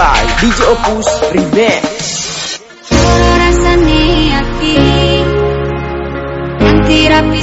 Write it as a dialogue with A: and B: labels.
A: by DJ Opus Remix.
B: Rasane aki Nanti rapi